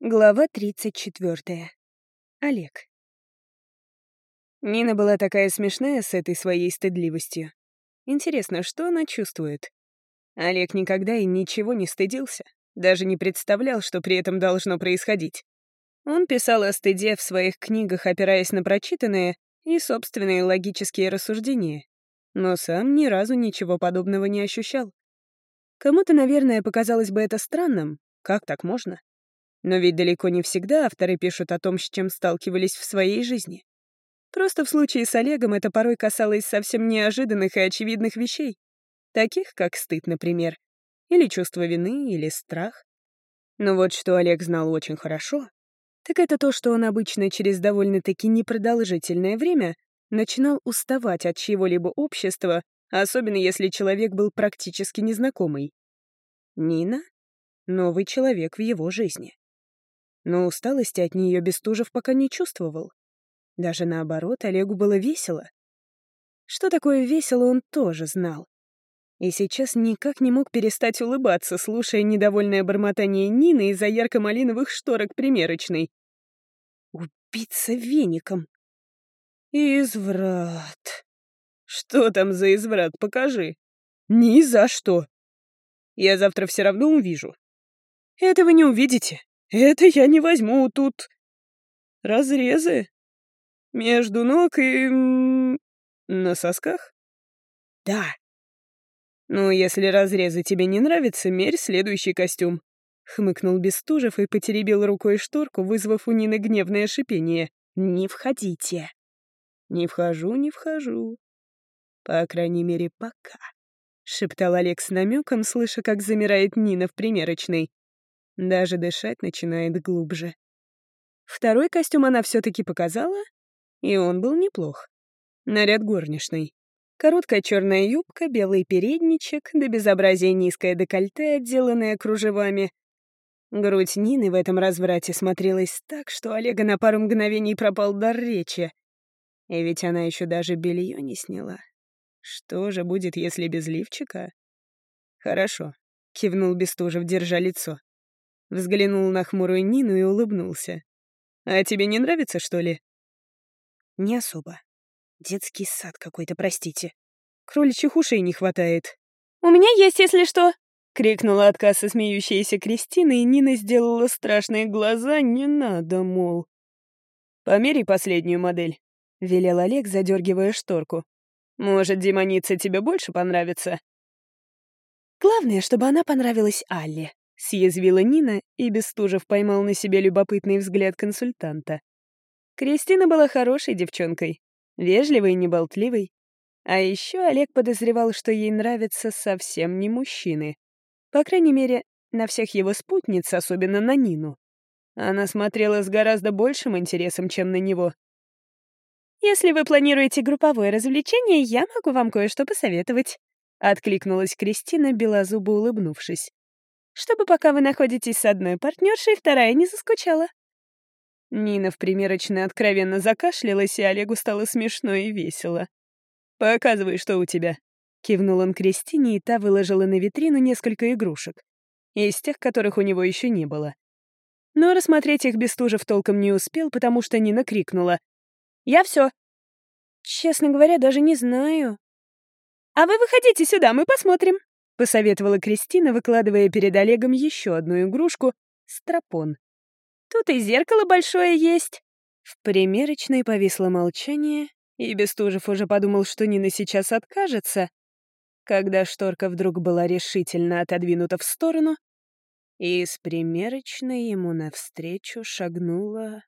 Глава 34. Олег. Нина была такая смешная с этой своей стыдливостью. Интересно, что она чувствует? Олег никогда и ничего не стыдился, даже не представлял, что при этом должно происходить. Он писал о стыде в своих книгах, опираясь на прочитанные и собственные логические рассуждения, но сам ни разу ничего подобного не ощущал. Кому-то, наверное, показалось бы это странным. Как так можно? Но ведь далеко не всегда авторы пишут о том, с чем сталкивались в своей жизни. Просто в случае с Олегом это порой касалось совсем неожиданных и очевидных вещей, таких как стыд, например, или чувство вины, или страх. Но вот что Олег знал очень хорошо, так это то, что он обычно через довольно-таки непродолжительное время начинал уставать от чьего-либо общества, особенно если человек был практически незнакомый. Нина — новый человек в его жизни но усталости от нее Бестужев пока не чувствовал. Даже наоборот, Олегу было весело. Что такое весело, он тоже знал. И сейчас никак не мог перестать улыбаться, слушая недовольное бормотание Нины из-за ярко-малиновых шторок примерочной. Убиться веником. Изврат. Что там за изврат, покажи. Ни за что. Я завтра все равно увижу. Этого не увидите. Это я не возьму, тут разрезы между ног и... на сосках? Да. Ну, если разрезы тебе не нравятся, мерь следующий костюм. Хмыкнул Бестужев и потеребил рукой шторку, вызвав у Нины гневное шипение. «Не входите». «Не вхожу, не вхожу. По крайней мере, пока», — шептал Олег с намеком, слыша, как замирает Нина в примерочной. Даже дышать начинает глубже. Второй костюм она все-таки показала, и он был неплох. Наряд горничной. Короткая черная юбка, белый передничек, до безобразия низкое декольте, отделанное кружевами. Грудь Нины в этом разврате смотрелась так, что Олега на пару мгновений пропал дар речи. И ведь она еще даже белье не сняла. Что же будет, если без лифчика? Хорошо, кивнул Бестужев, держа лицо. Взглянул на хмурую Нину и улыбнулся. «А тебе не нравится, что ли?» «Не особо. Детский сад какой-то, простите. Кроличьих ушей не хватает». «У меня есть, если что!» — крикнула от кассы смеющаяся Кристина, и Нина сделала страшные глаза «не надо, мол». «Померяй последнюю модель», — велел Олег, задергивая шторку. «Может, демоница тебе больше понравится?» «Главное, чтобы она понравилась Алле», — съязвила Нина, и Бестужев поймал на себе любопытный взгляд консультанта. Кристина была хорошей девчонкой, вежливой и неболтливой. А еще Олег подозревал, что ей нравятся совсем не мужчины. По крайней мере, на всех его спутниц, особенно на Нину. Она смотрела с гораздо большим интересом, чем на него. «Если вы планируете групповое развлечение, я могу вам кое-что посоветовать», — откликнулась Кристина, белозубо улыбнувшись чтобы пока вы находитесь с одной партнершей, вторая не заскучала». Нина в примерочной откровенно закашлялась, и Олегу стало смешно и весело. «Показывай, что у тебя», — кивнул он Кристине, и та выложила на витрину несколько игрушек, из тех, которых у него еще не было. Но рассмотреть их Бестужев толком не успел, потому что Нина крикнула. «Я все. «Честно говоря, даже не знаю». «А вы выходите сюда, мы посмотрим», — посоветовала Кристина, выкладывая перед Олегом еще одну игрушку — стропон. «Тут и зеркало большое есть». В примерочной повисло молчание, и Бестужев уже подумал, что Нина сейчас откажется, когда шторка вдруг была решительно отодвинута в сторону, и из примерочной ему навстречу шагнула